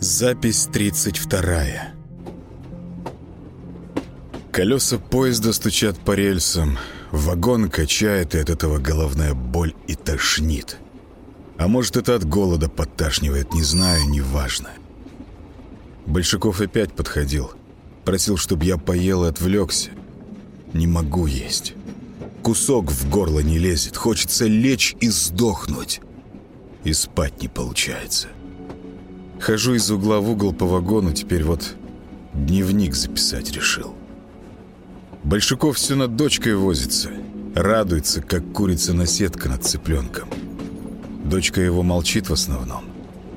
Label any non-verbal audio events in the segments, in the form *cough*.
Запись 32. Колеса поезда стучат по рельсам, вагон качает, и от этого головная боль и тошнит. А может, это от голода подташнивает, не знаю, неважно. Большаков опять подходил. Просил, чтобы я поел и отвлекся. Не могу есть. Кусок в горло не лезет. Хочется лечь и сдохнуть. И спать не получается. Хожу из угла в угол по вагону, теперь вот дневник записать решил. Большаков все над дочкой возится. Радуется, как курица на сетка над цыпленком. Дочка его молчит в основном.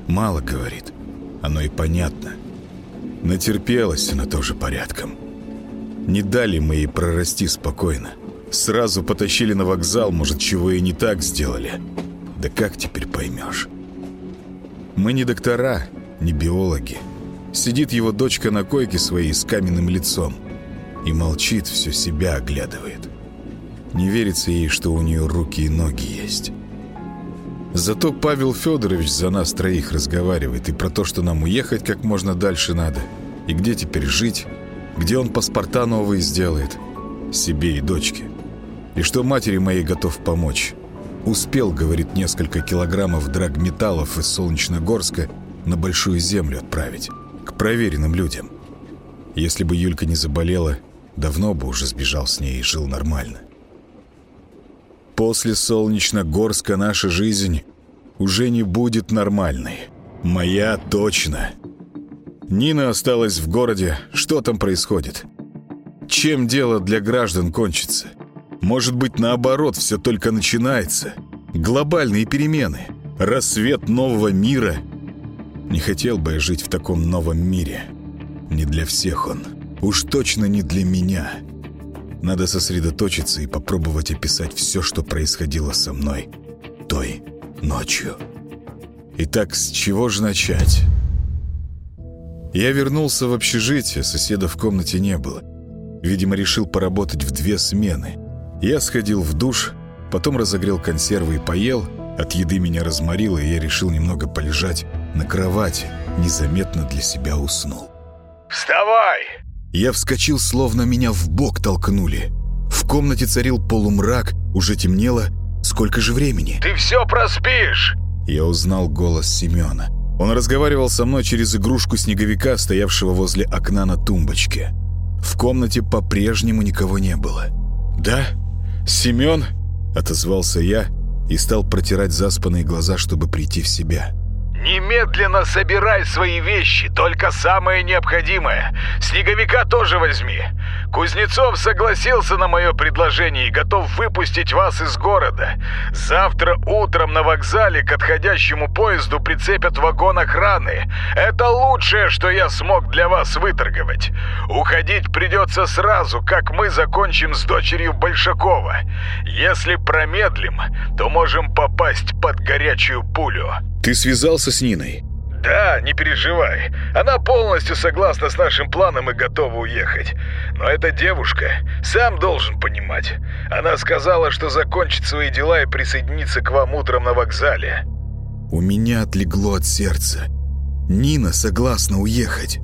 Мало говорит. Оно и понятно. Натерпелась она тоже порядком. Не дали мы ей прорасти спокойно. Сразу потащили на вокзал, может, чего и не так сделали. Да как теперь поймешь? Мы не доктора, не биологи. Сидит его дочка на койке своей с каменным лицом и молчит, все себя оглядывает. Не верится ей, что у нее руки и ноги есть. Зато Павел Федорович за нас троих разговаривает и про то, что нам уехать как можно дальше надо, и где теперь жить, где он паспорта новые сделает, себе и дочке, и что матери моей готов помочь. Успел, говорит, несколько килограммов драгметаллов из Солнечногорска на Большую Землю отправить, к проверенным людям. Если бы Юлька не заболела, давно бы уже сбежал с ней и жил нормально. После Солнечногорска наша жизнь уже не будет нормальной. Моя точно. Нина осталась в городе. Что там происходит? Чем дело для граждан кончится? Может быть, наоборот, все только начинается. Глобальные перемены. Рассвет нового мира. Не хотел бы я жить в таком новом мире. Не для всех он. Уж точно не для меня. Надо сосредоточиться и попробовать описать все, что происходило со мной той ночью. Итак, с чего же начать? Я вернулся в общежитие, соседа в комнате не было. Видимо, решил поработать в две смены. Я сходил в душ, потом разогрел консервы и поел. От еды меня разморило, и я решил немного полежать на кровати. Незаметно для себя уснул. «Вставай!» Я вскочил, словно меня в бок толкнули. В комнате царил полумрак, уже темнело. Сколько же времени? «Ты все проспишь!» Я узнал голос Семена. Он разговаривал со мной через игрушку снеговика, стоявшего возле окна на тумбочке. В комнате по-прежнему никого не было. «Да? Семен?» — отозвался я и стал протирать заспанные глаза, чтобы прийти в себя. «Немедленно собирай свои вещи, только самое необходимое. Снеговика тоже возьми. Кузнецов согласился на мое предложение и готов выпустить вас из города. Завтра утром на вокзале к отходящему поезду прицепят вагон охраны. Это лучшее, что я смог для вас выторговать. Уходить придется сразу, как мы закончим с дочерью Большакова. Если промедлим, то можем попасть под горячую пулю». «Ты связался с Ниной?» «Да, не переживай. Она полностью согласна с нашим планом и готова уехать. Но эта девушка, сам должен понимать. Она сказала, что закончит свои дела и присоединится к вам утром на вокзале». У меня отлегло от сердца. Нина согласна уехать.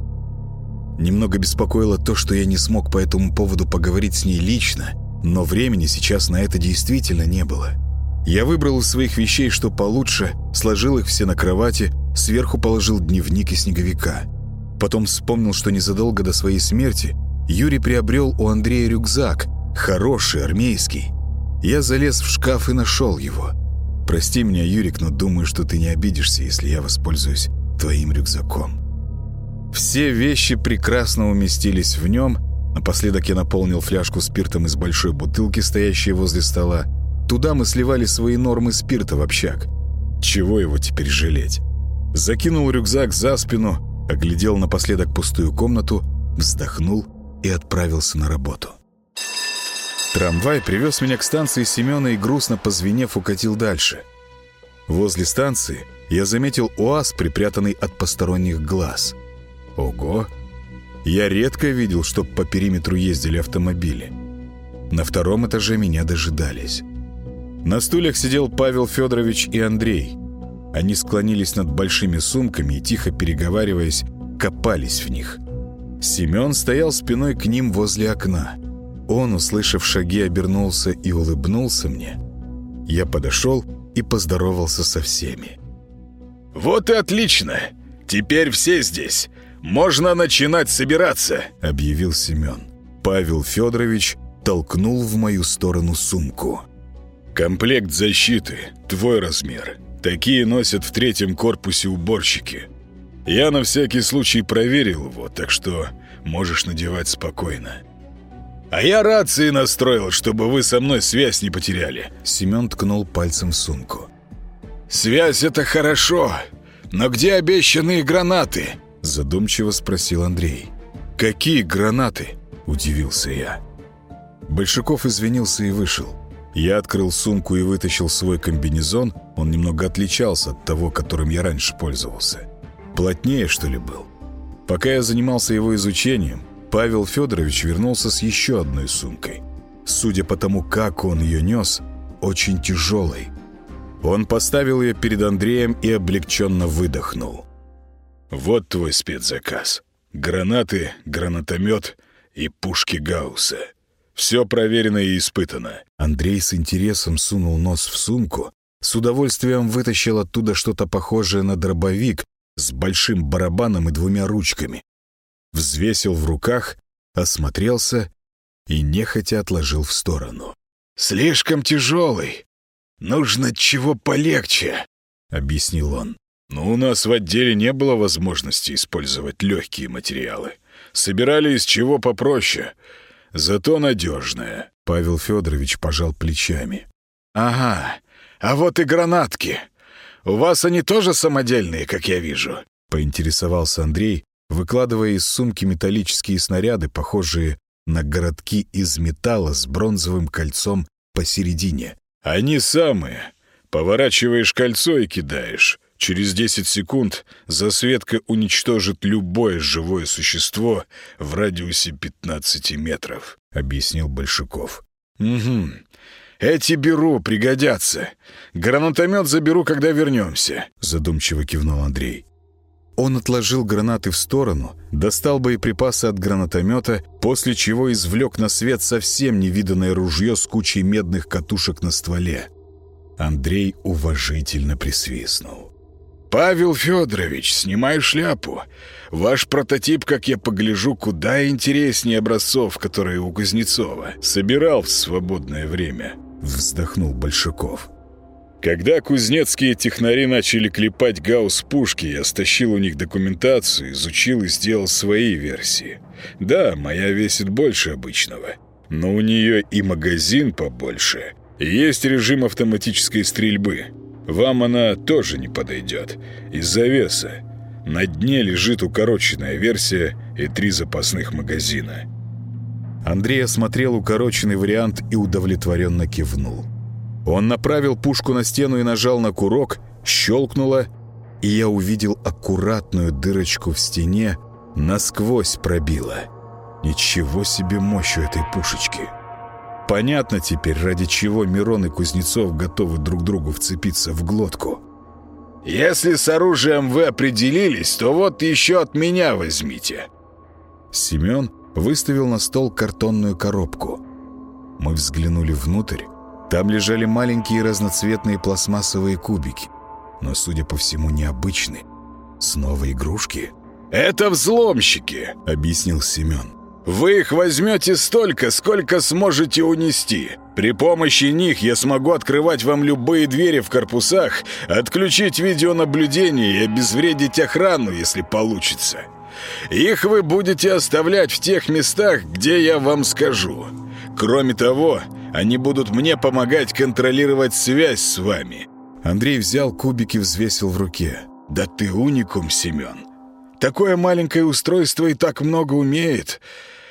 Немного беспокоило то, что я не смог по этому поводу поговорить с ней лично, но времени сейчас на это действительно не было. Я выбрал из своих вещей, что получше, сложил их все на кровати, сверху положил дневник и снеговика. Потом вспомнил, что незадолго до своей смерти Юрий приобрел у Андрея рюкзак, хороший, армейский. Я залез в шкаф и нашел его. Прости меня, Юрик, но думаю, что ты не обидишься, если я воспользуюсь твоим рюкзаком. Все вещи прекрасно уместились в нем. Напоследок я наполнил фляжку спиртом из большой бутылки, стоящей возле стола, Туда мы сливали свои нормы спирта в общак. Чего его теперь жалеть? Закинул рюкзак за спину, оглядел напоследок пустую комнату, вздохнул и отправился на работу. Трамвай привез меня к станции Семена и, грустно позвенев, укатил дальше. Возле станции я заметил УАЗ, припрятанный от посторонних глаз. Ого! Я редко видел, чтоб по периметру ездили автомобили. На втором этаже меня дожидались. На стульях сидел Павел Федорович и Андрей. Они склонились над большими сумками и, тихо переговариваясь, копались в них. Семен стоял спиной к ним возле окна. Он, услышав шаги, обернулся и улыбнулся мне. Я подошел и поздоровался со всеми. «Вот и отлично! Теперь все здесь. Можно начинать собираться», — объявил Семен. Павел Федорович толкнул в мою сторону сумку. «Комплект защиты, твой размер. Такие носят в третьем корпусе уборщики. Я на всякий случай проверил его, так что можешь надевать спокойно. А я рации настроил, чтобы вы со мной связь не потеряли. Семен ткнул пальцем в сумку. Связь — это хорошо, но где обещанные гранаты? Задумчиво спросил Андрей. Какие гранаты? Удивился я. Большаков извинился и вышел. Я открыл сумку и вытащил свой комбинезон. Он немного отличался от того, которым я раньше пользовался. Плотнее, что ли, был. Пока я занимался его изучением, Павел Федорович вернулся с еще одной сумкой. Судя по тому, как он ее нес, очень тяжелой. Он поставил ее перед Андреем и облегченно выдохнул. «Вот твой спецзаказ. Гранаты, гранатомет и пушки Гаусса. Все проверено и испытано». Андрей с интересом сунул нос в сумку, с удовольствием вытащил оттуда что-то похожее на дробовик с большим барабаном и двумя ручками взвесил в руках, осмотрелся и нехотя отложил в сторону. «Слишком тяжелый. Нужно чего полегче», — объяснил он. «Но у нас в отделе не было возможности использовать легкие материалы. Собирали из чего попроще, зато надежное». Павел Федорович пожал плечами. «Ага, а вот и гранатки. У вас они тоже самодельные, как я вижу?» — поинтересовался Андрей, выкладывая из сумки металлические снаряды, похожие на городки из металла с бронзовым кольцом посередине. «Они самые. Поворачиваешь кольцо и кидаешь. Через 10 секунд засветка уничтожит любое живое существо в радиусе 15 метров», — объяснил Большаков. «Угу. Эти беру, пригодятся. Гранатомет заберу, когда вернемся», — задумчиво кивнул Андрей. Он отложил гранаты в сторону, достал боеприпасы от гранатомета, после чего извлек на свет совсем невиданное ружье с кучей медных катушек на стволе. Андрей уважительно присвистнул. «Павел Федорович, снимаю шляпу. Ваш прототип, как я погляжу, куда интереснее образцов, которые у Кузнецова. Собирал в свободное время», — вздохнул Большаков. Когда кузнецкие технари начали клепать гаусс-пушки, я стащил у них документацию, изучил и сделал свои версии. Да, моя весит больше обычного, но у нее и магазин побольше, и есть режим автоматической стрельбы. Вам она тоже не подойдет, из-за веса. На дне лежит укороченная версия и три запасных магазина. Андрей осмотрел укороченный вариант и удовлетворенно кивнул. Он направил пушку на стену и нажал на курок, щелкнуло, и я увидел аккуратную дырочку в стене, насквозь пробила. Ничего себе мощь у этой пушечки. Понятно теперь, ради чего Мирон и Кузнецов готовы друг другу вцепиться в глотку. «Если с оружием вы определились, то вот еще от меня возьмите». Семен выставил на стол картонную коробку. Мы взглянули внутрь там лежали маленькие разноцветные пластмассовые кубики, но, судя по всему, необычные. Снова игрушки. «Это взломщики», — объяснил Семен. «Вы их возьмете столько, сколько сможете унести. При помощи них я смогу открывать вам любые двери в корпусах, отключить видеонаблюдение и обезвредить охрану, если получится. Их вы будете оставлять в тех местах, где я вам скажу. Кроме того, они будут мне помогать контролировать связь с вами». Андрей взял кубики, взвесил в руке. «Да ты уникум, Семен. Такое маленькое устройство и так много умеет.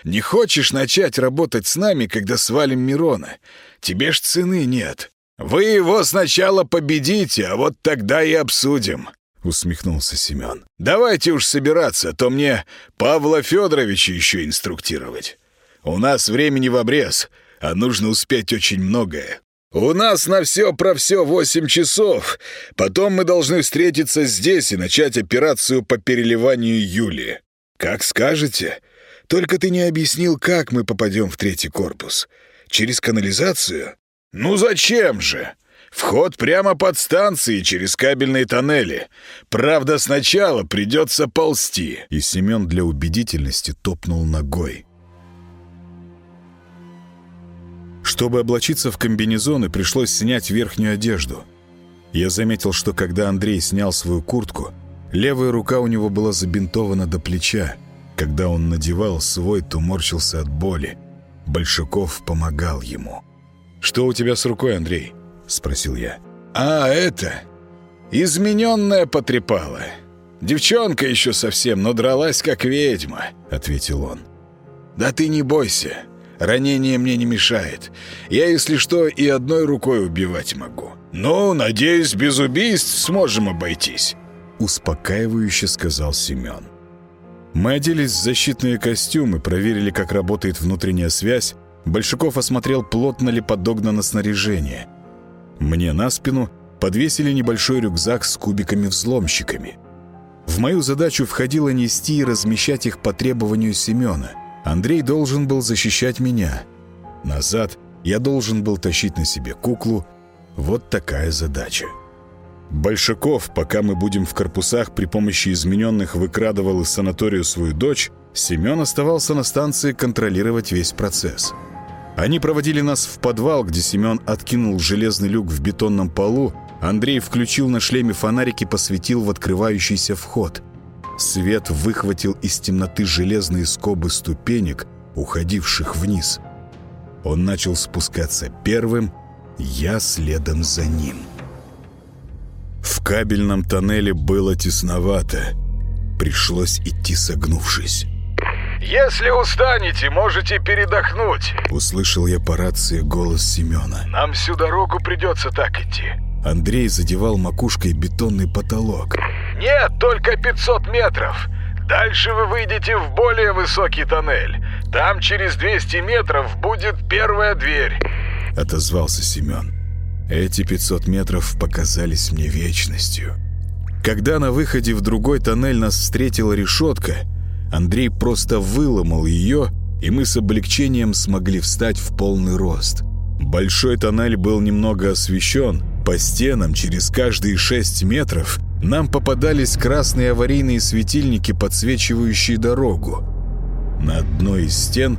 Не хочешь начать работать с нами, когда свалим Мирона? Тебе ж цены нет. Вы его сначала победите, а вот тогда и обсудим». — усмехнулся Семен. «Давайте уж собираться, а то мне Павла Федоровича еще инструктировать. У нас времени в обрез, а нужно успеть очень многое. У нас на все про все восемь часов. Потом мы должны встретиться здесь и начать операцию по переливанию Юли. Как скажете. Только ты не объяснил, как мы попадем в третий корпус. Через канализацию? Ну зачем же? Вход прямо под станцией через кабельные тоннели. Правда, сначала придется ползти. И Семен для убедительности топнул ногой. Чтобы облачиться в комбинезоны, пришлось снять верхнюю одежду. Я заметил, что когда Андрей снял свою куртку, левая рука у него была забинтована до плеча. Когда он надевал свой, то морщился от боли. Большаков помогал ему. «Что у тебя с рукой, Андрей?» — спросил я. «А, это... измененная потрепала. Девчонка еще совсем, но дралась как ведьма», — ответил он. «Да ты не бойся. Ранение мне не мешает. Я, если что, и одной рукой убивать могу. Ну, надеюсь, без убийств сможем обойтись», — успокаивающе сказал Семен. Мы оделись в защитные костюмы, проверили, как работает внутренняя связь. Большаков осмотрел, плотно ли подогнано снаряжение. Мне на спину подвесили небольшой рюкзак с кубиками-взломщиками. В мою задачу входило нести и размещать их по требованию Семена — Андрей должен был защищать меня. Назад я должен был тащить на себе куклу. Вот такая задача. Большаков, пока мы будем в корпусах, при помощи измененных выкрадывал из санаторию свою дочь, Семен оставался на станции контролировать весь процесс. Они проводили нас в подвал, где Семен откинул железный люк в бетонном полу, Андрей включил на шлеме фонарик и посветил в открывающийся вход. Свет выхватил из темноты железные скобы ступенек, уходивших вниз. Он начал спускаться первым, я следом за ним. В кабельном тоннеле было тесновато. Пришлось идти согнувшись. «Если устанете, можете передохнуть», — услышал я по рации голос Семена. «Нам всю дорогу придется так идти». Андрей задевал макушкой бетонный потолок. «Нет, только 500 метров. Дальше вы выйдете в более высокий тоннель. Там через 200 метров будет первая дверь», — отозвался Семен. Эти 500 метров показались мне вечностью. Когда на выходе в другой тоннель нас встретила решетка, Андрей просто выломал ее, и мы с облегчением смогли встать в полный рост. Большой тоннель был немного освещен, по стенам через каждые 6 метров нам попадались красные аварийные светильники, подсвечивающие дорогу. На одной из стен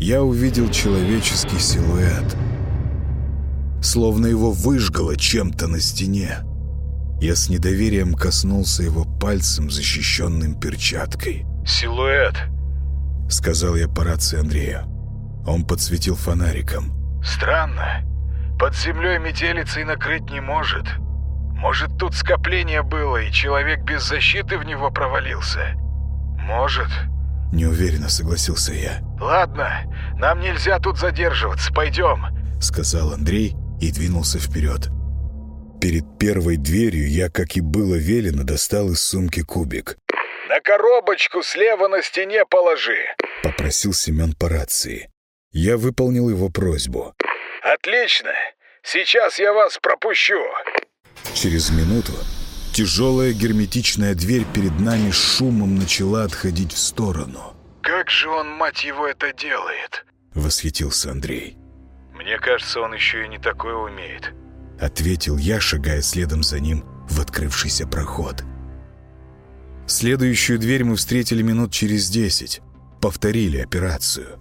я увидел человеческий силуэт. Словно его выжгало чем-то на стене. Я с недоверием коснулся его пальцем, защищенным перчаткой. «Силуэт», — сказал я по рации Андрея. Он подсветил фонариком. «Странно. Под землей метелицей накрыть не может. Может, тут скопление было, и человек без защиты в него провалился? Может. Неуверенно согласился я. Ладно, нам нельзя тут задерживаться, пойдем. Сказал Андрей и двинулся вперед. Перед первой дверью я, как и было велено, достал из сумки кубик. «На коробочку слева на стене положи», — попросил Семен по рации. Я выполнил его просьбу. «Отлично! Сейчас я вас пропущу!» Через минуту тяжелая герметичная дверь перед нами шумом начала отходить в сторону. «Как же он, мать его, это делает?» — восхитился Андрей. «Мне кажется, он еще и не такое умеет», — ответил я, шагая следом за ним в открывшийся проход. Следующую дверь мы встретили минут через десять. Повторили операцию.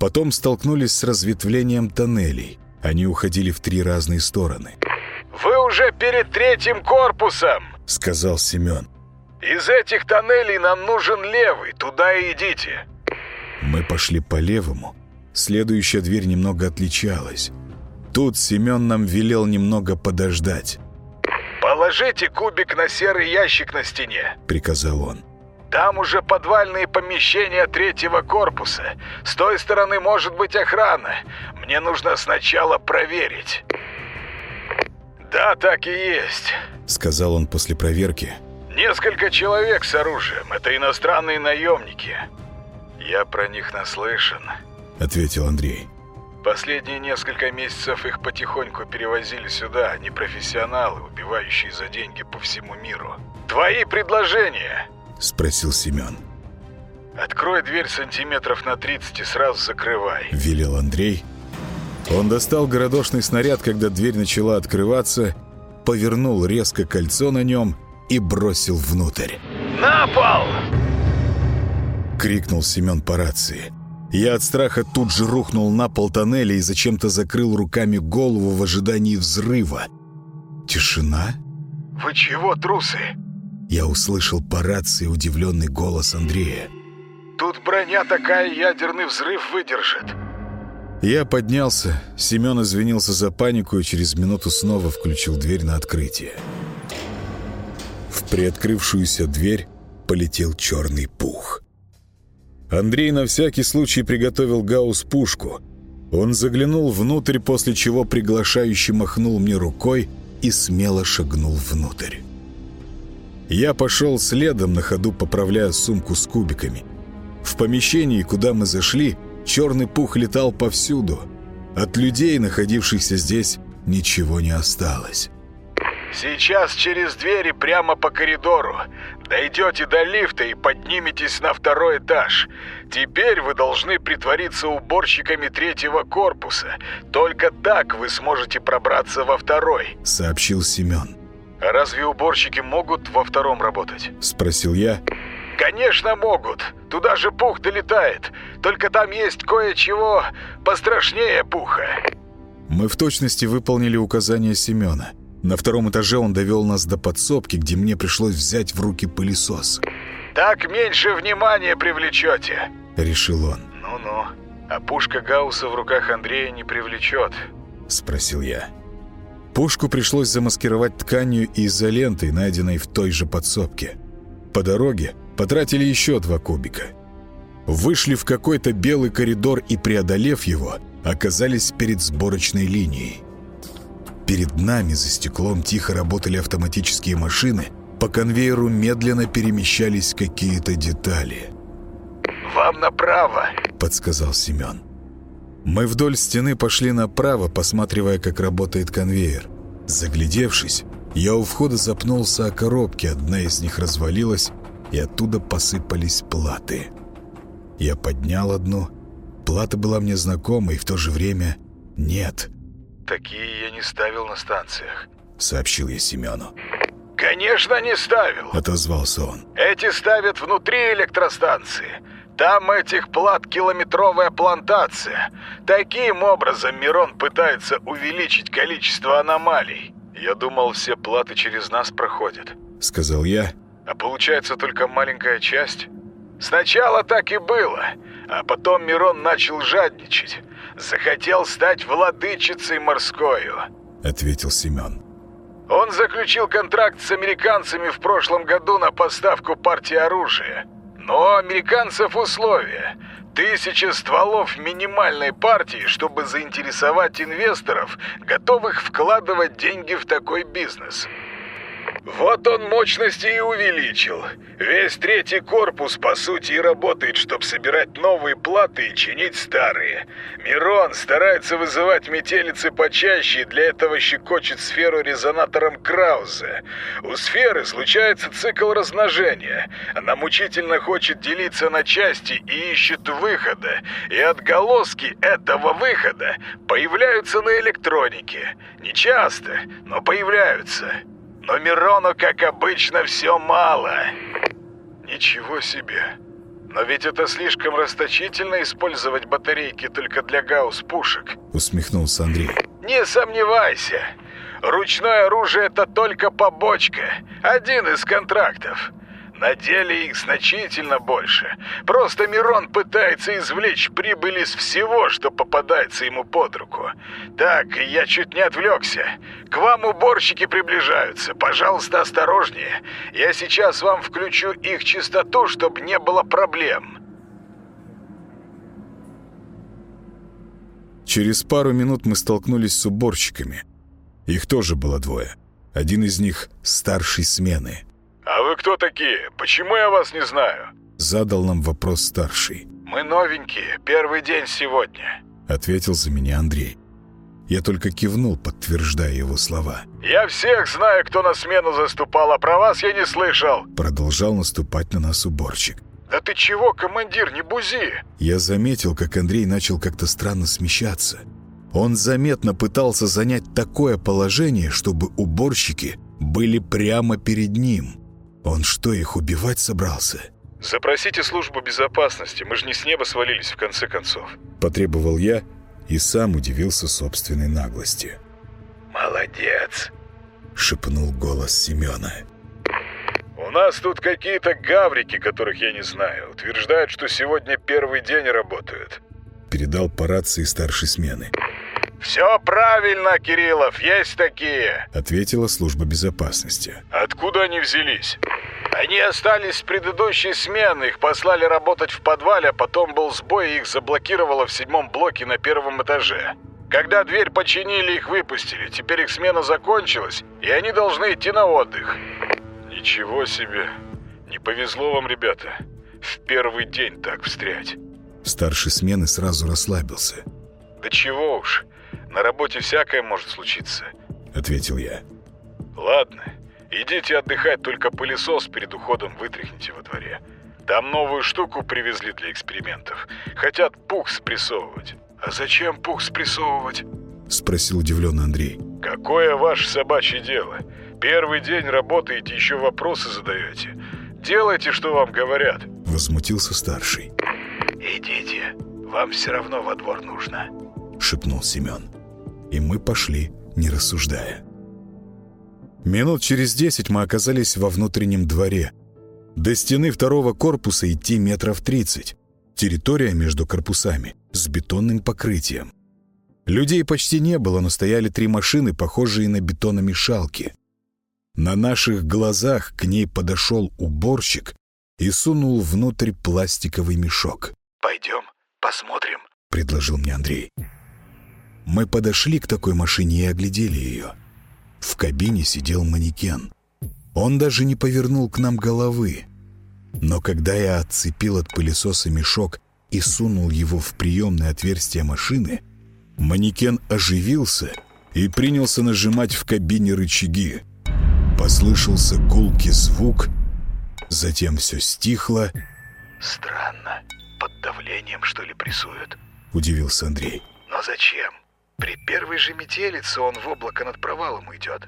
Потом столкнулись с разветвлением тоннелей. Они уходили в три разные стороны. «Вы уже перед третьим корпусом!» — сказал Семен. «Из этих тоннелей нам нужен левый, туда и идите!» Мы пошли по левому. Следующая дверь немного отличалась. Тут Семен нам велел немного подождать. «Положите кубик на серый ящик на стене», — приказал он. «Там уже подвальные помещения третьего корпуса. С той стороны может быть охрана. Мне нужно сначала проверить». «Да, так и есть», — сказал он после проверки. «Несколько человек с оружием. Это иностранные наемники. Я про них наслышан», — ответил Андрей. Последние несколько месяцев их потихоньку перевозили сюда, непрофессионалы, убивающие за деньги по всему миру. Твои предложения?» — спросил Семен. «Открой дверь сантиметров на 30 и сразу закрывай», — велел Андрей. Он достал городошный снаряд, когда дверь начала открываться, повернул резко кольцо на нем и бросил внутрь. «На пол!» — крикнул Семен по рации. Я от страха тут же рухнул на пол тоннеля и зачем-то закрыл руками голову в ожидании взрыва. Тишина? «Вы чего, трусы?» Я услышал по рации удивленный голос Андрея. «Тут броня такая, ядерный взрыв выдержит». Я поднялся, Семен извинился за панику и через минуту снова включил дверь на открытие. В приоткрывшуюся дверь полетел черный пух. Андрей на всякий случай приготовил гаусс-пушку. Он заглянул внутрь, после чего приглашающе махнул мне рукой и смело шагнул внутрь. Я пошел следом, на ходу поправляя сумку с кубиками. В помещении, куда мы зашли, черный пух летал повсюду. От людей, находившихся здесь, ничего не осталось. Сейчас через двери прямо по коридору. Дойдете до лифта и подниметесь на второй этаж. Теперь вы должны притвориться уборщиками третьего корпуса. Только так вы сможете пробраться во второй», — сообщил Семен. «А разве уборщики могут во втором работать?» — спросил я. «Конечно могут. Туда же пух долетает. Только там есть кое-чего пострашнее пуха». Мы в точности выполнили указания Семена — на втором этаже он довел нас до подсобки, где мне пришлось взять в руки пылесос. «Так меньше внимания привлечете», — решил он. «Ну-ну, а пушка Гаусса в руках Андрея не привлечет», — спросил я. Пушку пришлось замаскировать тканью и изолентой, найденной в той же подсобке. По дороге потратили еще два кубика. Вышли в какой-то белый коридор и, преодолев его, оказались перед сборочной линией. Перед нами за стеклом тихо работали автоматические машины, по конвейеру медленно перемещались какие-то детали. «Вам направо», — подсказал Семен. Мы вдоль стены пошли направо, посматривая, как работает конвейер. Заглядевшись, я у входа запнулся о коробки, одна из них развалилась, и оттуда посыпались платы. Я поднял одну. Плата была мне знакома, и в то же время нет. «Такие я не ставил на станциях», — сообщил я Семену. «Конечно не ставил», — отозвался он. «Эти ставят внутри электростанции. Там этих плат километровая плантация. Таким образом Мирон пытается увеличить количество аномалий. Я думал, все платы через нас проходят», — сказал я. «А получается только маленькая часть?» «Сначала так и было, а потом Мирон начал жадничать. Захотел стать владычицей морскою», — ответил Семен. «Он заключил контракт с американцами в прошлом году на поставку партии оружия. Но американцев условия. Тысяча стволов минимальной партии, чтобы заинтересовать инвесторов, готовых вкладывать деньги в такой бизнес». Вот он мощности и увеличил. Весь третий корпус, по сути, и работает, чтобы собирать новые платы и чинить старые. Мирон старается вызывать метелицы почаще и для этого щекочет сферу резонатором Крауза. У сферы случается цикл размножения. Она мучительно хочет делиться на части и ищет выхода. И отголоски этого выхода появляются на электронике. Не часто, но появляются. Но Мирону, как обычно, все мало. Ничего себе. Но ведь это слишком расточительно использовать батарейки только для гаусс-пушек. Усмехнулся Андрей. Не сомневайся. Ручное оружие это только побочка. Один из контрактов. На деле их значительно больше. Просто Мирон пытается извлечь прибыль из всего, что попадается ему под руку. Так, я чуть не отвлекся. К вам уборщики приближаются. Пожалуйста, осторожнее. Я сейчас вам включу их частоту, чтобы не было проблем. Через пару минут мы столкнулись с уборщиками. Их тоже было двое. Один из них — старший смены — «А вы кто такие? Почему я вас не знаю?» Задал нам вопрос старший. «Мы новенькие, первый день сегодня», — ответил за меня Андрей. Я только кивнул, подтверждая его слова. «Я всех знаю, кто на смену заступал, а про вас я не слышал!» Продолжал наступать на нас уборщик. «Да ты чего, командир, не бузи!» Я заметил, как Андрей начал как-то странно смещаться. Он заметно пытался занять такое положение, чтобы уборщики были прямо перед ним. Он что, их убивать собрался? «Запросите службу безопасности, мы же не с неба свалились в конце концов». Потребовал я и сам удивился собственной наглости. «Молодец», — шепнул голос Семена. «У нас тут какие-то гаврики, которых я не знаю. Утверждают, что сегодня первый день работают». Передал по рации старшей смены. «Все правильно, Кириллов, есть такие!» Ответила служба безопасности. «Откуда они взялись?» «Они остались с предыдущей смены, их послали работать в подвале, а потом был сбой, и их заблокировало в седьмом блоке на первом этаже. Когда дверь починили, их выпустили. Теперь их смена закончилась, и они должны идти на отдых». «Ничего себе! Не повезло вам, ребята. В первый день так встрять». Старший смены сразу расслабился. «Да чего уж, на работе всякое может случиться», — ответил я. «Ладно, идите отдыхать, только пылесос перед уходом вытряхните во дворе. Там новую штуку привезли для экспериментов. Хотят пух спрессовывать». «А зачем пух спрессовывать?» — спросил удивленно Андрей. «Какое ваше собачье дело? Первый день работаете, еще вопросы задаете. Делайте, что вам говорят». Возмутился старший. «Идите, вам все равно во двор нужно», — шепнул Семен и мы пошли, не рассуждая. Минут через десять мы оказались во внутреннем дворе. До стены второго корпуса идти метров тридцать. Территория между корпусами с бетонным покрытием. Людей почти не было, но стояли три машины, похожие на бетономешалки. На наших глазах к ней подошел уборщик и сунул внутрь пластиковый мешок. «Пойдем, посмотрим», — предложил мне Андрей. Мы подошли к такой машине и оглядели ее. В кабине сидел манекен. Он даже не повернул к нам головы. Но когда я отцепил от пылесоса мешок и сунул его в приемное отверстие машины, манекен оживился и принялся нажимать в кабине рычаги. Послышался гулкий звук, затем все стихло. «Странно. Под давлением, что ли, прессуют?» — удивился Андрей. «Но зачем? При первой же метелице он в облако над провалом уйдет.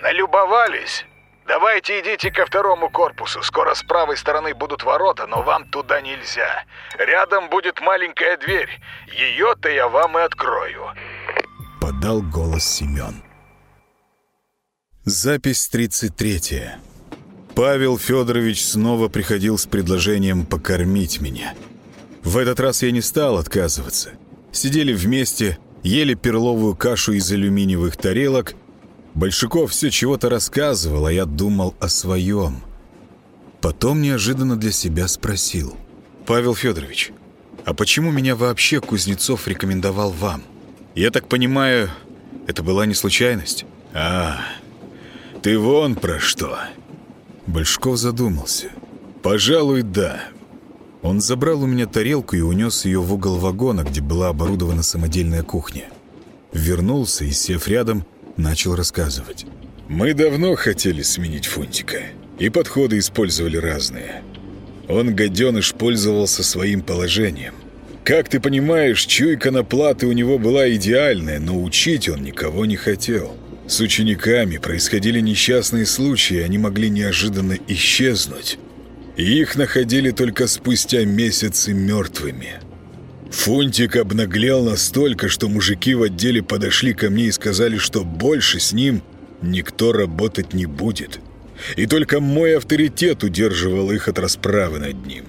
Налюбовались? Давайте идите ко второму корпусу. Скоро с правой стороны будут ворота, но вам туда нельзя. Рядом будет маленькая дверь. Ее-то я вам и открою. Подал голос Семен. Запись 33. Павел Федорович снова приходил с предложением покормить меня. В этот раз я не стал отказываться. Сидели вместе, ели перловую кашу из алюминиевых тарелок. Большаков все чего-то рассказывал, а я думал о своем. Потом неожиданно для себя спросил. «Павел Федорович, а почему меня вообще Кузнецов рекомендовал вам? Я так понимаю, это была не случайность?» «А, ты вон про что!» Большков задумался. «Пожалуй, да. Он забрал у меня тарелку и унес ее в угол вагона, где была оборудована самодельная кухня. Вернулся и, сев рядом, начал рассказывать. «Мы давно хотели сменить Фунтика, и подходы использовали разные. Он, гаденыш, пользовался своим положением. Как ты понимаешь, чуйка на платы у него была идеальная, но учить он никого не хотел. С учениками происходили несчастные случаи, они могли неожиданно исчезнуть» и их находили только спустя месяцы мертвыми. Фунтик обнаглел настолько, что мужики в отделе подошли ко мне и сказали, что больше с ним никто работать не будет. И только мой авторитет удерживал их от расправы над ним.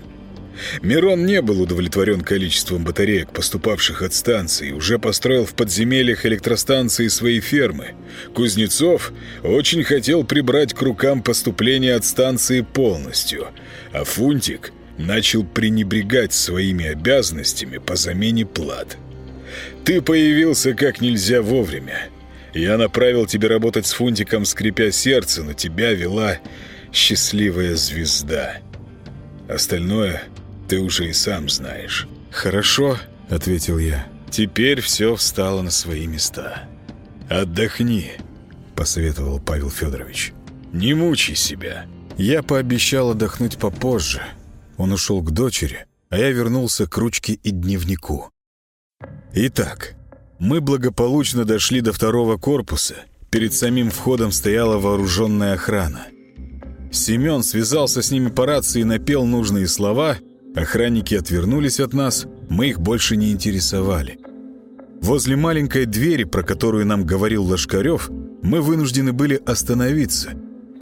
Мирон не был удовлетворен количеством батареек, поступавших от станции, уже построил в подземельях электростанции свои фермы. Кузнецов очень хотел прибрать к рукам поступление от станции полностью, а Фунтик начал пренебрегать своими обязанностями по замене плат. «Ты появился как нельзя вовремя. Я направил тебе работать с Фунтиком, скрипя сердце, но тебя вела счастливая звезда. Остальное ты уже и сам знаешь». «Хорошо», — ответил я. Теперь все встало на свои места. «Отдохни», — посоветовал Павел Федорович. «Не мучай себя». Я пообещал отдохнуть попозже. Он ушел к дочери, а я вернулся к ручке и дневнику. Итак, мы благополучно дошли до второго корпуса. Перед самим входом стояла вооруженная охрана. Семен связался с ними по рации и напел нужные слова. Охранники отвернулись от нас, мы их больше не интересовали. Возле маленькой двери, про которую нам говорил Лошкарев, мы вынуждены были остановиться.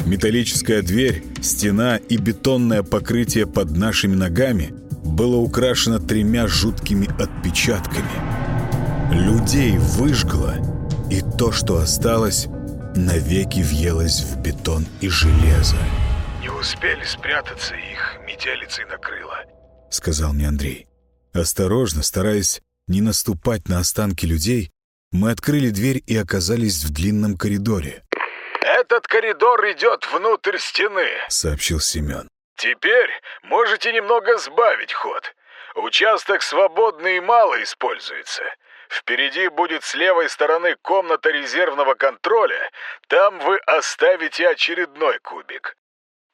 Металлическая дверь, стена и бетонное покрытие под нашими ногами было украшено тремя жуткими отпечатками. Людей выжгло, и то, что осталось, навеки въелось в бетон и железо. «Не успели спрятаться, их метелицей накрыло», — сказал мне Андрей. Осторожно, стараясь не наступать на останки людей, мы открыли дверь и оказались в длинном коридоре. «Этот коридор идет внутрь стены», — сообщил Семен. «Теперь можете немного сбавить ход. Участок свободный и мало используется. Впереди будет с левой стороны комната резервного контроля. Там вы оставите очередной кубик.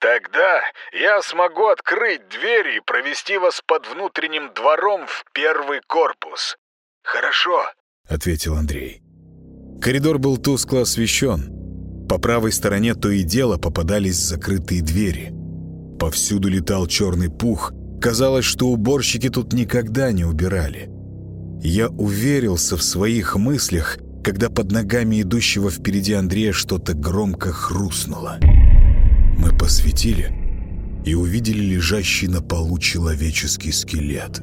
Тогда я смогу открыть двери и провести вас под внутренним двором в первый корпус. Хорошо?» — ответил Андрей. Коридор был тускло освещен. По правой стороне то и дело попадались закрытые двери. Повсюду летал черный пух. Казалось, что уборщики тут никогда не убирали. Я уверился в своих мыслях, когда под ногами идущего впереди Андрея что-то громко хрустнуло. Мы посветили и увидели лежащий на полу человеческий скелет.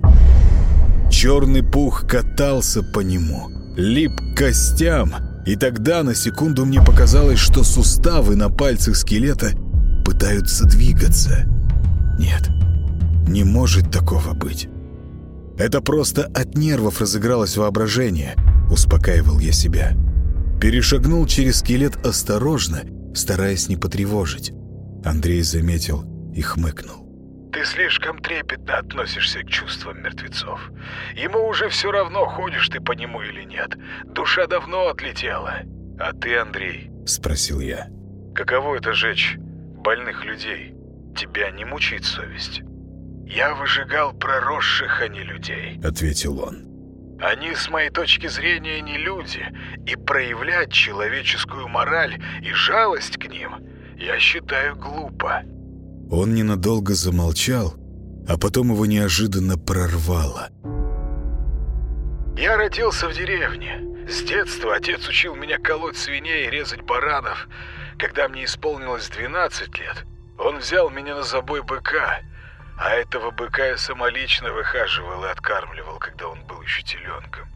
Черный пух катался по нему, лип к костям, и тогда на секунду мне показалось, что суставы на пальцах скелета пытаются двигаться. Нет, не может такого быть. Это просто от нервов разыгралось воображение, успокаивал я себя. Перешагнул через скелет осторожно, стараясь не потревожить. Андрей заметил и хмыкнул. «Ты слишком трепетно относишься к чувствам мертвецов. Ему уже все равно, ходишь ты по нему или нет. Душа давно отлетела. А ты, Андрей?» — спросил я. «Каково это жечь больных людей? Тебя не мучает совесть?» «Я выжигал проросших, а не людей», — ответил он. «Они, с моей точки зрения, не люди, и проявлять человеческую мораль и жалость к ним я считаю глупо». Он ненадолго замолчал, а потом его неожиданно прорвало. «Я родился в деревне. С детства отец учил меня колоть свиней и резать баранов. Когда мне исполнилось 12 лет, он взял меня на забой быка, а этого быка я самолично выхаживал и откармливал, когда он был еще теленком.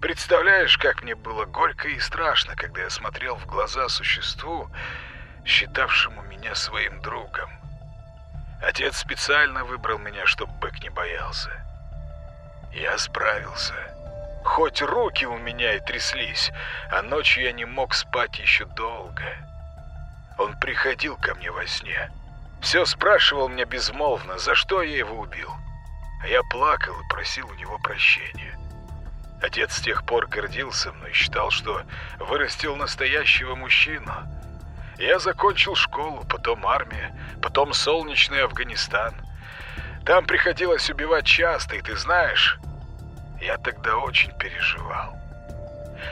Представляешь, как мне было горько и страшно, когда я смотрел в глаза существу, считавшему меня своим другом. Отец специально выбрал меня, чтобы бык не боялся. Я справился. Хоть руки у меня и тряслись, а ночью я не мог спать еще долго. Он приходил ко мне во сне. Все спрашивал меня безмолвно, за что я его убил. А я плакал и просил у него прощения. Отец с тех пор гордился мной и считал, что вырастил настоящего мужчину — я закончил школу, потом армия, потом солнечный Афганистан. Там приходилось убивать часто, и ты знаешь, я тогда очень переживал.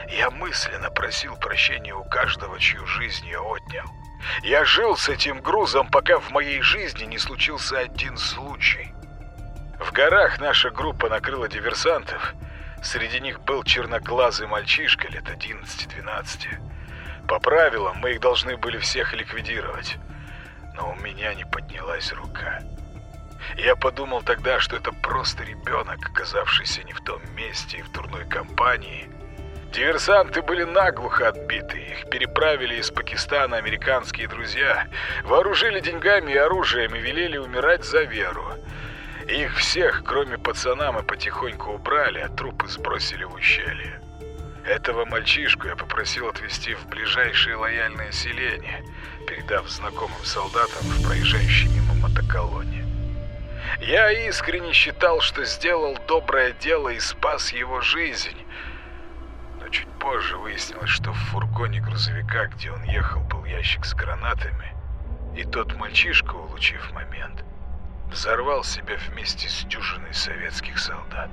Я мысленно просил прощения у каждого, чью жизнь я отнял. Я жил с этим грузом, пока в моей жизни не случился один случай. В горах наша группа накрыла диверсантов. Среди них был черноглазый мальчишка лет 11-12. По правилам мы их должны были всех ликвидировать. Но у меня не поднялась рука. Я подумал тогда, что это просто ребенок, оказавшийся не в том месте и в дурной компании. Диверсанты были наглухо отбиты. Их переправили из Пакистана американские друзья. Вооружили деньгами и оружием и велели умирать за веру. Их всех, кроме пацана, мы потихоньку убрали, а трупы сбросили в ущелье. Этого мальчишку я попросил отвезти в ближайшее лояльное селение, передав знакомым солдатам в проезжающей мимо мотоколонне. Я искренне считал, что сделал доброе дело и спас его жизнь. Но чуть позже выяснилось, что в фургоне грузовика, где он ехал, был ящик с гранатами, и тот мальчишка, улучив момент, взорвал себя вместе с дюжиной советских солдат.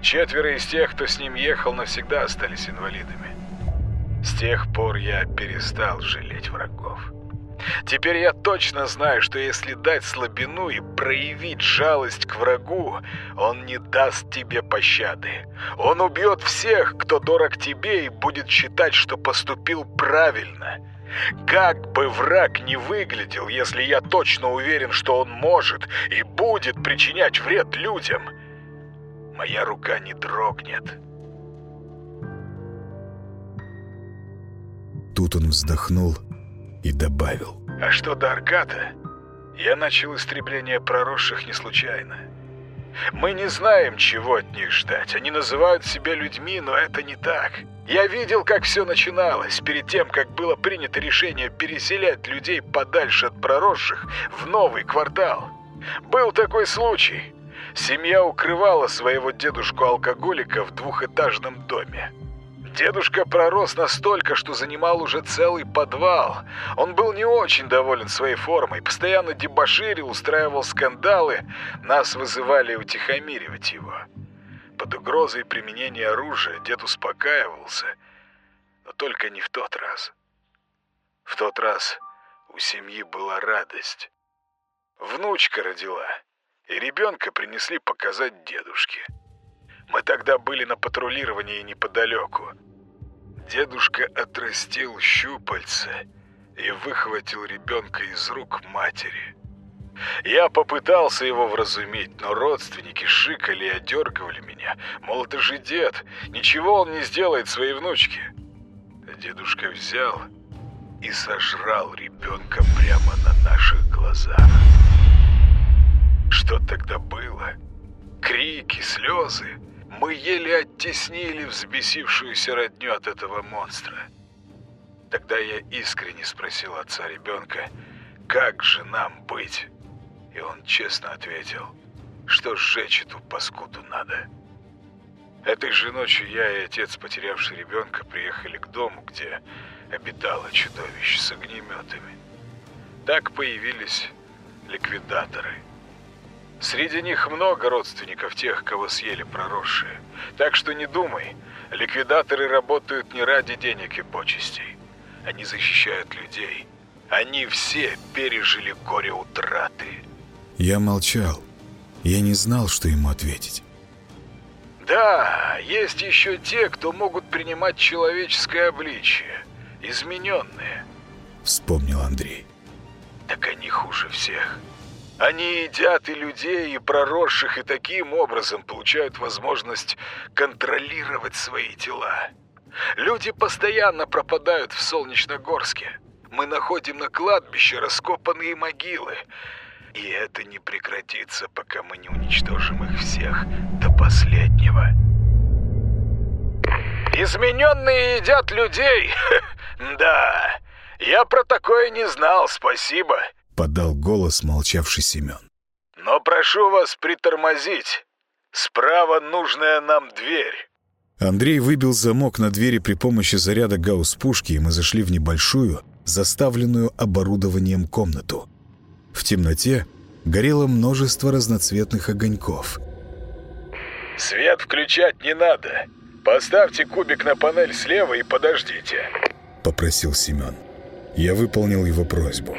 Четверо из тех, кто с ним ехал, навсегда остались инвалидами. С тех пор я перестал жалеть врагов. Теперь я точно знаю, что если дать слабину и проявить жалость к врагу, он не даст тебе пощады. Он убьет всех, кто дорог тебе, и будет считать, что поступил правильно. Как бы враг ни выглядел, если я точно уверен, что он может и будет причинять вред людям, моя рука не дрогнет. Тут он вздохнул и добавил. А что до Арката, я начал истребление проросших не случайно. Мы не знаем, чего от них ждать. Они называют себя людьми, но это не так. Я видел, как все начиналось, перед тем, как было принято решение переселять людей подальше от проросших в новый квартал. Был такой случай. Семья укрывала своего дедушку-алкоголика в двухэтажном доме. Дедушка пророс настолько, что занимал уже целый подвал. Он был не очень доволен своей формой, постоянно дебоширил, устраивал скандалы. Нас вызывали утихомиривать его. Под угрозой применения оружия дед успокаивался, но только не в тот раз. В тот раз у семьи была радость. Внучка родила, и ребенка принесли показать дедушке. Мы тогда были на патрулировании неподалеку. Дедушка отрастил щупальца и выхватил ребенка из рук матери. Я попытался его вразумить, но родственники шикали и одергивали меня. Мол, это же дед, ничего он не сделает своей внучке. Дедушка взял и сожрал ребенка прямо на наших глазах. Что тогда было? Крики, слезы. Мы еле оттеснили взбесившуюся родню от этого монстра. Тогда я искренне спросил отца ребенка, как же нам быть? И он честно ответил, что сжечь эту паскуду надо. Этой же ночью я и отец, потерявший ребенка, приехали к дому, где обитало чудовище с огнеметами. Так появились ликвидаторы – Среди них много родственников тех, кого съели проросшие. Так что не думай, ликвидаторы работают не ради денег и почестей. Они защищают людей. Они все пережили горе утраты. Я молчал. Я не знал, что ему ответить. Да, есть еще те, кто могут принимать человеческое обличие. Измененные. Вспомнил Андрей. Так они хуже всех. Они едят и людей, и проросших, и таким образом получают возможность контролировать свои тела. Люди постоянно пропадают в Солнечногорске. Мы находим на кладбище раскопанные могилы. И это не прекратится, пока мы не уничтожим их всех до последнего. Измененные едят людей? *laughs* Да, я про такое не знал, спасибо подал голос молчавший Семен. «Но прошу вас притормозить. Справа нужная нам дверь». Андрей выбил замок на двери при помощи заряда гаусс-пушки, и мы зашли в небольшую, заставленную оборудованием комнату. В темноте горело множество разноцветных огоньков. «Свет включать не надо. Поставьте кубик на панель слева и подождите», — попросил Семен. Я выполнил его просьбу.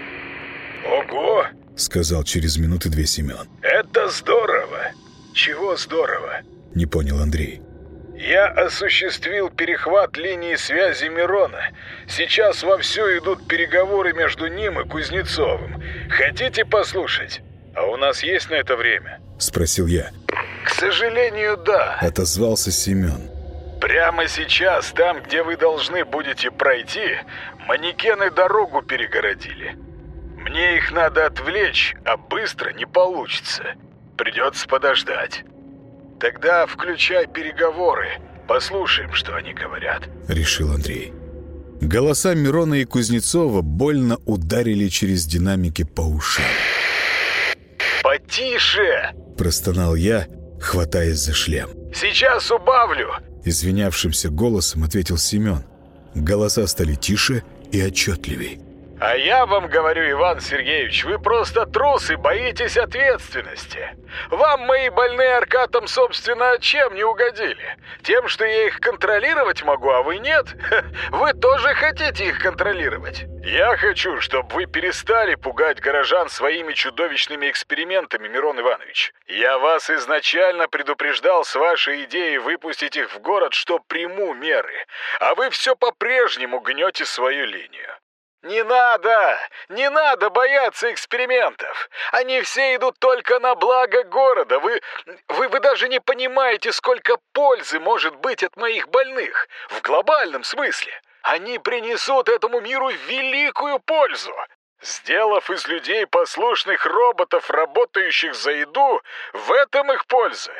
«Ого!» — сказал через минуты две Семен. «Это здорово! Чего здорово?» — не понял Андрей. «Я осуществил перехват линии связи Мирона. Сейчас вовсю идут переговоры между ним и Кузнецовым. Хотите послушать? А у нас есть на это время?» — спросил я. «К сожалению, да», — отозвался Семен. «Прямо сейчас, там, где вы должны будете пройти, манекены дорогу перегородили. Мне их надо отвлечь, а быстро не получится. Придется подождать. Тогда включай переговоры. Послушаем, что они говорят. Решил Андрей. Голоса Мирона и Кузнецова больно ударили через динамики по ушам. По «Тише!» – простонал я, хватаясь за шлем. «Сейчас убавлю!» Извинявшимся голосом ответил Семен. Голоса стали тише и отчетливей. А я вам говорю, Иван Сергеевич, вы просто трус и боитесь ответственности. Вам мои больные аркатом, собственно, чем не угодили? Тем, что я их контролировать могу, а вы нет? *laughs* Вы тоже хотите их контролировать? Я хочу, чтобы вы перестали пугать горожан своими чудовищными экспериментами, Мирон Иванович. Я вас изначально предупреждал с вашей идеей выпустить их в город, что приму меры. А вы все по-прежнему гнете свою линию. «Не надо! Не надо бояться экспериментов! Они все идут только на благо города! Вы, вы, вы даже не понимаете, сколько пользы может быть от моих больных! В глобальном смысле! Они принесут этому миру великую пользу! Сделав из людей послушных роботов, работающих за еду, в этом их польза!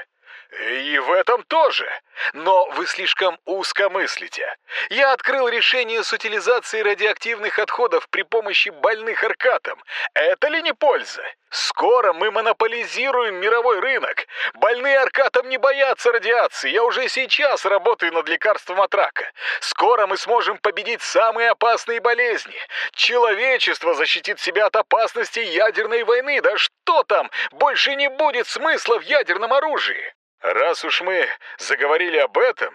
И в этом тоже. Но вы слишком узко мыслите. Я открыл решение с утилизацией радиоактивных отходов при помощи больных аркатом. Это ли не польза? Скоро мы монополизируем мировой рынок. Больные аркатом не боятся радиации. Я уже сейчас работаю над лекарством от рака. Скоро мы сможем победить самые опасные болезни. Человечество защитит себя от опасности ядерной войны. Да что там? Больше не будет смысла в ядерном оружии. Раз уж мы заговорили об этом,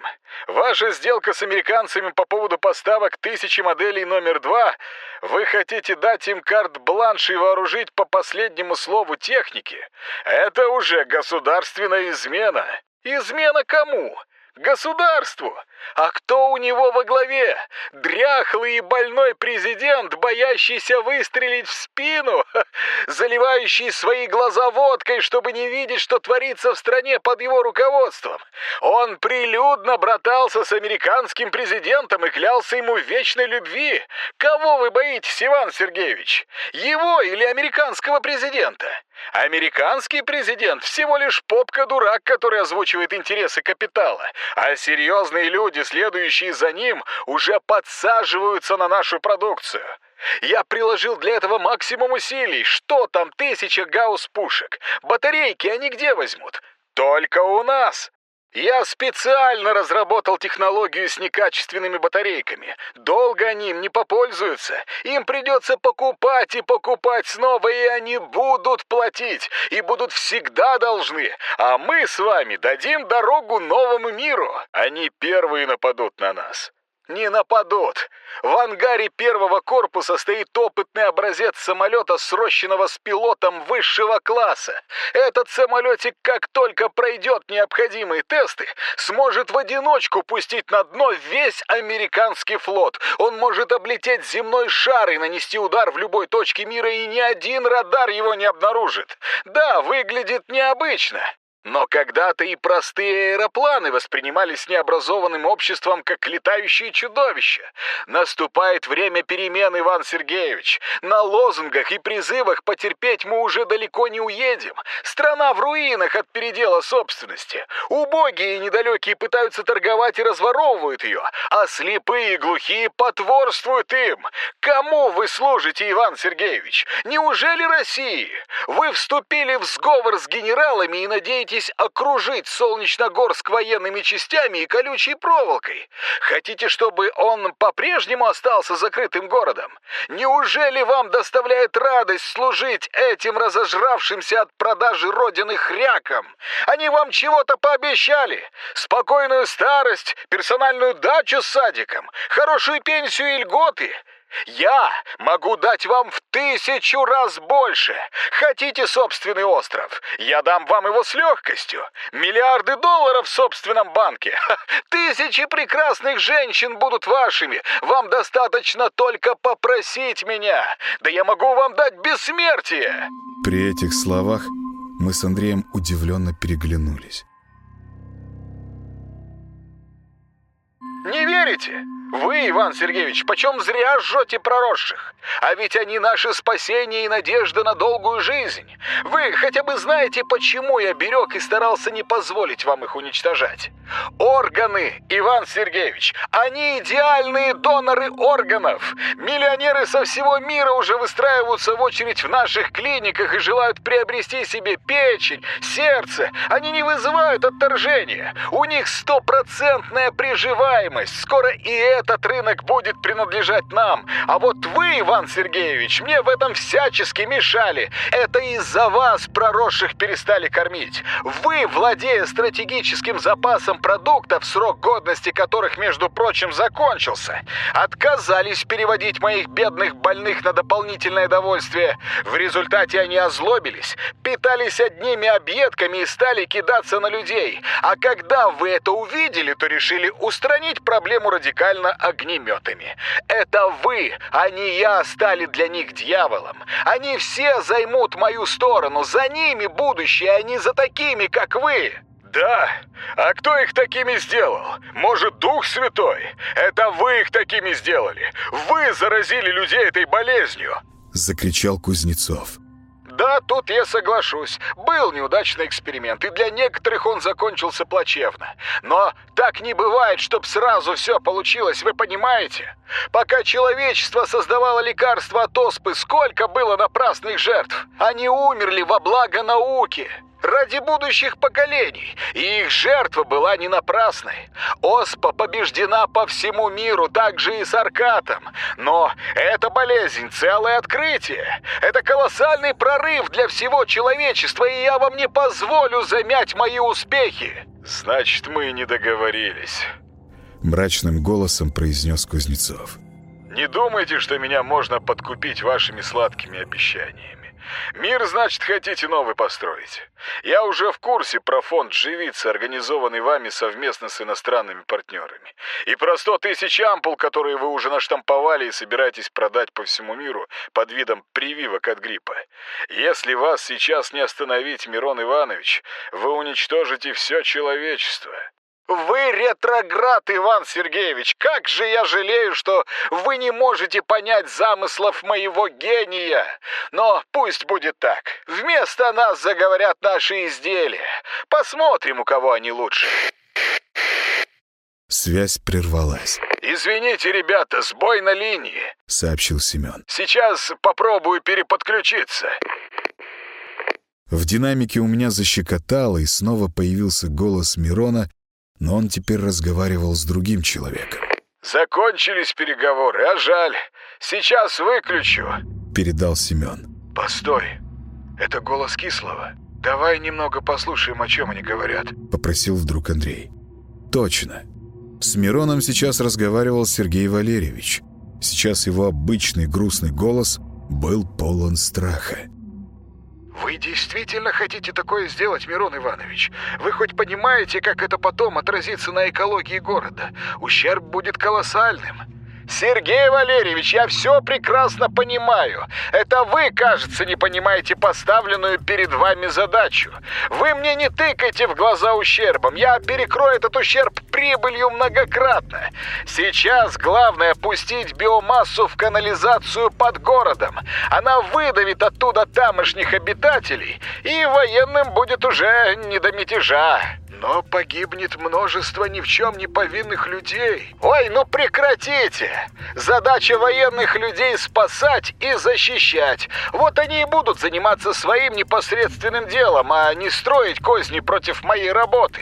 ваша сделка с американцами по поводу поставок тысячи моделей номер два, вы хотите дать им карт-бланш и вооружить по последнему слову техники? Это уже государственная измена. Измена кому? Государству! А кто у него во главе? Дряхлый и больной президент, боящийся выстрелить в спину, *laughs* заливающий свои глаза водкой, чтобы не видеть, что творится в стране под его руководством. Он прилюдно братался с американским президентом и клялся ему в вечной любви. Кого вы боитесь, Иван Сергеевич? Его или американского президента? Американский президент всего лишь попка-дурак, который озвучивает интересы капитала, а серьезные люди, следующие за ним, уже подсаживаются на нашу продукцию. Я приложил для этого максимум усилий. Что там тысяча гаусс-пушек? Батарейки они где возьмут? Только у нас. Я специально разработал технологию с некачественными батарейками. Долго они им не попользуются. Им придется покупать и покупать снова, и они будут платить, и будут всегда должны. А мы с вами дадим дорогу новому миру. Они первые нападут на нас. Не нападут. В ангаре первого корпуса стоит опытный образец самолета, срощенного с пилотом высшего класса. Этот самолетик, как только пройдет необходимые тесты, сможет в одиночку пустить на дно весь американский флот. Он может облететь земной шар и нанести удар в любой точке мира, и ни один радар его не обнаружит. Да, выглядит необычно. Но когда-то и простые аэропланы воспринимались необразованным обществом как летающие чудовища. Наступает время перемен, Иван Сергеевич. На лозунгах и призывах потерпеть мы уже далеко не уедем. Страна в руинах от передела собственности. Убогие и недалекие пытаются торговать и разворовывают ее, а слепые и глухие потворствуют им. Кому вы служите, Иван Сергеевич? Неужели России? Вы вступили в сговор с генералами и надеетесь Пытаетесь окружить Солнечногорск военными частями и колючей проволокой. Хотите, чтобы он по-прежнему остался закрытым городом? Неужели вам доставляет радость служить этим разожравшимся от продажи родины хрякам? Они вам чего-то пообещали? Спокойную старость, персональную дачу с садиком, хорошую пенсию и льготы – я могу дать вам в тысячу раз больше. Хотите собственный остров? Я дам вам его с легкостью. Миллиарды долларов в собственном банке. *laughs* Тысячи прекрасных женщин будут вашими. Вам достаточно только попросить меня. Да я могу вам дать бессмертие. При этих словах мы с Андреем удивленно переглянулись. Не верите? Вы, Иван Сергеевич, почем зря жжете проросших? А ведь они наше спасение и надежда на долгую жизнь. Вы хотя бы знаете, почему я берег и старался не позволить вам их уничтожать? Органы, Иван Сергеевич, они идеальные доноры органов. Миллионеры со всего мира уже выстраиваются в очередь в наших клиниках и желают приобрести себе печень, сердце. Они не вызывают отторжения. У них стопроцентная приживаемость. Скоро и этот рынок будет принадлежать нам. А вот вы, Иван Сергеевич, мне в этом всячески мешали. Это из-за вас проросших перестали кормить. Вы, владея стратегическим запасом продуктов, срок годности которых, между прочим, закончился, отказались переводить моих бедных больных на дополнительное довольствие. В результате они озлобились, питались одними объедками и стали кидаться на людей. А когда вы это увидели, то решили устранить проблему радикально огнеметами. Это вы, а не я, стали для них дьяволом. Они все займут мою сторону. За ними будущее, а не за такими, как вы. Да? А кто их такими сделал? Может, Дух Святой? Это вы их такими сделали. Вы заразили людей этой болезнью. Закричал Кузнецов. Да, тут я соглашусь. Был неудачный эксперимент, и для некоторых он закончился плачевно. Но так не бывает, чтоб сразу все получилось, вы понимаете? Пока человечество создавало лекарства от оспы, сколько было напрасных жертв? Они умерли во благо науки ради будущих поколений, и их жертва была не напрасной. Оспа побеждена по всему миру, так же и с Аркатом. Но эта болезнь — целое открытие. Это колоссальный прорыв для всего человечества, и я вам не позволю замять мои успехи. Значит, мы не договорились. Мрачным голосом произнес Кузнецов. Не думайте, что меня можно подкупить вашими сладкими обещаниями. Мир, значит, хотите новый построить. Я уже в курсе про фонд «Живица», организованный вами совместно с иностранными партнерами. И про 100 тысяч ампул, которые вы уже наштамповали и собираетесь продать по всему миру под видом прививок от гриппа. Если вас сейчас не остановить, Мирон Иванович, вы уничтожите все человечество. Вы ретроград, Иван Сергеевич! Как же я жалею, что вы не можете понять замыслов моего гения! Но пусть будет так. Вместо нас заговорят наши изделия. Посмотрим, у кого они лучше. Связь прервалась. «Извините, ребята, сбой на линии», — сообщил Семен. «Сейчас попробую переподключиться». В динамике у меня защекотало, и снова появился голос Мирона, но он теперь разговаривал с другим человеком. «Закончились переговоры, а жаль. Сейчас выключу», — передал Семен. «Постой, это голос Кислого. Давай немного послушаем, о чем они говорят», — попросил вдруг Андрей. «Точно. С Мироном сейчас разговаривал Сергей Валерьевич. Сейчас его обычный грустный голос был полон страха. «Вы действительно хотите такое сделать, Мирон Иванович? Вы хоть понимаете, как это потом отразится на экологии города? Ущерб будет колоссальным». «Сергей Валерьевич, я все прекрасно понимаю. Это вы, кажется, не понимаете поставленную перед вами задачу. Вы мне не тыкайте в глаза ущербом. Я перекрою этот ущерб прибылью многократно. Сейчас главное пустить биомассу в канализацию под городом. Она выдавит оттуда тамошних обитателей, и военным будет уже не до мятежа. Но погибнет множество ни в чем не повинных людей. Ой, ну прекратите! Задача военных людей спасать и защищать. Вот они и будут заниматься своим непосредственным делом, а не строить козни против моей работы.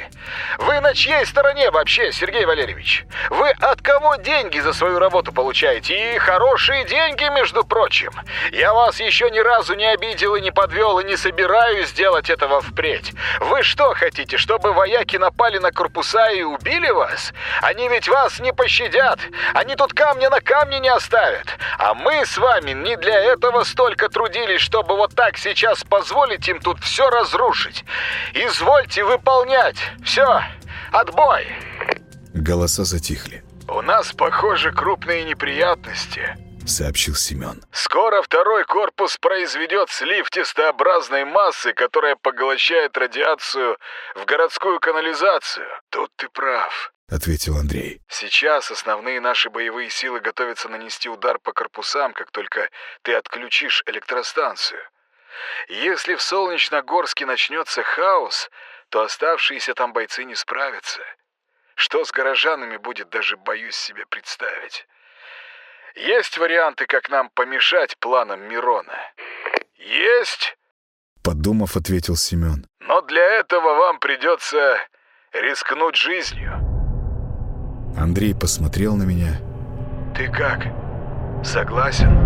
Вы на чьей стороне вообще, Сергей Валерьевич? Вы от кого деньги за свою работу получаете? И хорошие деньги, между прочим. Я вас еще ни разу не обидел и не подвел, и не собираюсь сделать этого впредь. Вы что хотите, чтобы вояки напали на корпуса и убили вас? Они ведь вас не пощадят. Они тут камня на камне не оставят. А мы с вами не для этого столько трудились, чтобы вот так сейчас позволить им тут все разрушить. Извольте выполнять. Все, отбой. Голоса затихли. У нас, похоже, крупные неприятности. — сообщил Семен. «Скоро второй корпус произведет слив тестообразной массы, которая поглощает радиацию в городскую канализацию. Тут ты прав». ответил Андрей. Сейчас основные наши боевые силы готовятся нанести удар по корпусам, как только ты отключишь электростанцию. Если в Солнечногорске начнется хаос, то оставшиеся там бойцы не справятся. Что с горожанами будет, даже боюсь себе представить. Есть варианты, как нам помешать планам Мирона? Есть? Подумав, ответил Семен. Но для этого вам придется рискнуть жизнью. Андрей посмотрел на меня. Ты как? Согласен?